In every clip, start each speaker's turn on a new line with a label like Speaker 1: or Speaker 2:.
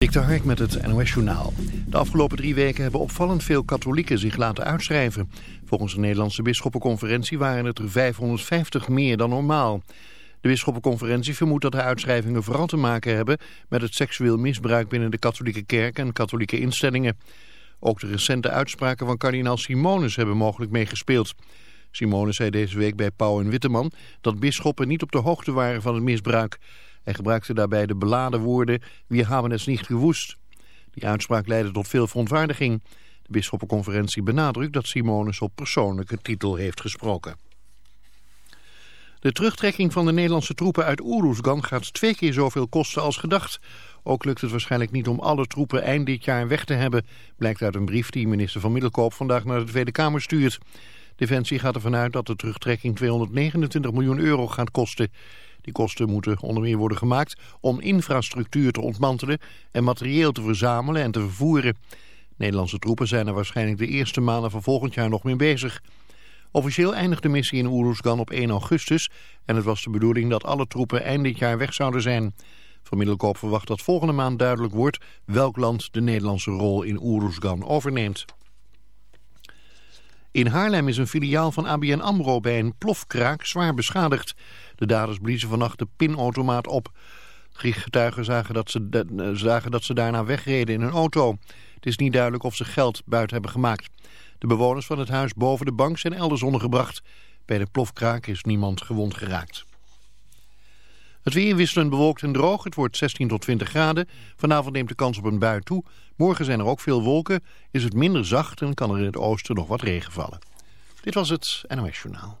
Speaker 1: De Hark met het NOS Journaal. De afgelopen drie weken hebben opvallend veel katholieken zich laten uitschrijven. Volgens de Nederlandse Bisschoppenconferentie waren het er 550 meer dan normaal. De Bisschoppenconferentie vermoedt dat de uitschrijvingen vooral te maken hebben... met het seksueel misbruik binnen de katholieke kerk en katholieke instellingen. Ook de recente uitspraken van kardinaal Simonus hebben mogelijk meegespeeld. Simonus zei deze week bij Pauw en Witteman dat bisschoppen niet op de hoogte waren van het misbruik... Hij gebruikte daarbij de beladen woorden wie hebben het niet gewoest. Die uitspraak leidde tot veel verontwaardiging. De bisschoppenconferentie benadrukt dat Simonus op persoonlijke titel heeft gesproken. De terugtrekking van de Nederlandse troepen uit Oeroesgan gaat twee keer zoveel kosten als gedacht. Ook lukt het waarschijnlijk niet om alle troepen eind dit jaar weg te hebben, blijkt uit een brief die minister van Middelkoop vandaag naar de Tweede Kamer stuurt. Defensie gaat ervan uit dat de terugtrekking 229 miljoen euro gaat kosten. Die kosten moeten onder meer worden gemaakt om infrastructuur te ontmantelen en materieel te verzamelen en te vervoeren. Nederlandse troepen zijn er waarschijnlijk de eerste maanden van volgend jaar nog mee bezig. Officieel eindigt de missie in Oeruzgan op 1 augustus en het was de bedoeling dat alle troepen eind dit jaar weg zouden zijn. Van Middelkoop verwacht dat volgende maand duidelijk wordt welk land de Nederlandse rol in Oeruzgan overneemt. In Haarlem is een filiaal van ABN AMRO bij een plofkraak zwaar beschadigd. De daders bliezen vannacht de pinautomaat op. Getuigen zagen dat, ze, eh, zagen dat ze daarna wegreden in een auto. Het is niet duidelijk of ze geld buiten hebben gemaakt. De bewoners van het huis boven de bank zijn elders ondergebracht. Bij de plofkraak is niemand gewond geraakt. Het weer wisselend bewolkt en droog. Het wordt 16 tot 20 graden. Vanavond neemt de kans op een bui toe. Morgen zijn er ook veel wolken. Is het minder zacht en kan er in het oosten nog wat regen vallen. Dit was het NOS Journaal.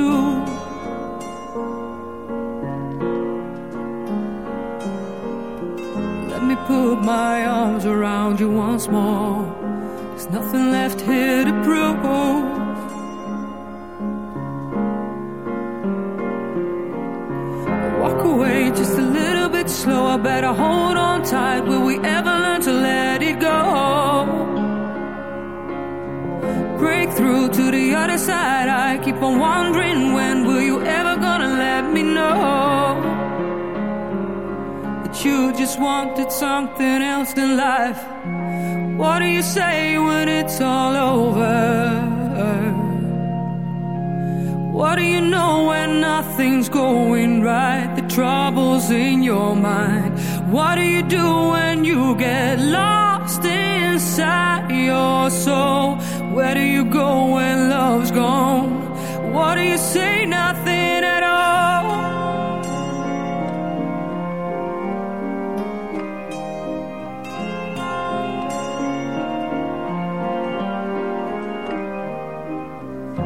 Speaker 2: What do you say? Nothing at all.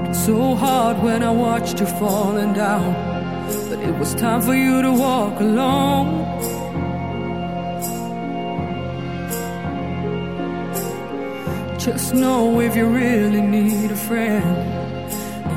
Speaker 2: It's so hard when I watched you falling down. But it was time for you to walk alone. Just know if you really need a friend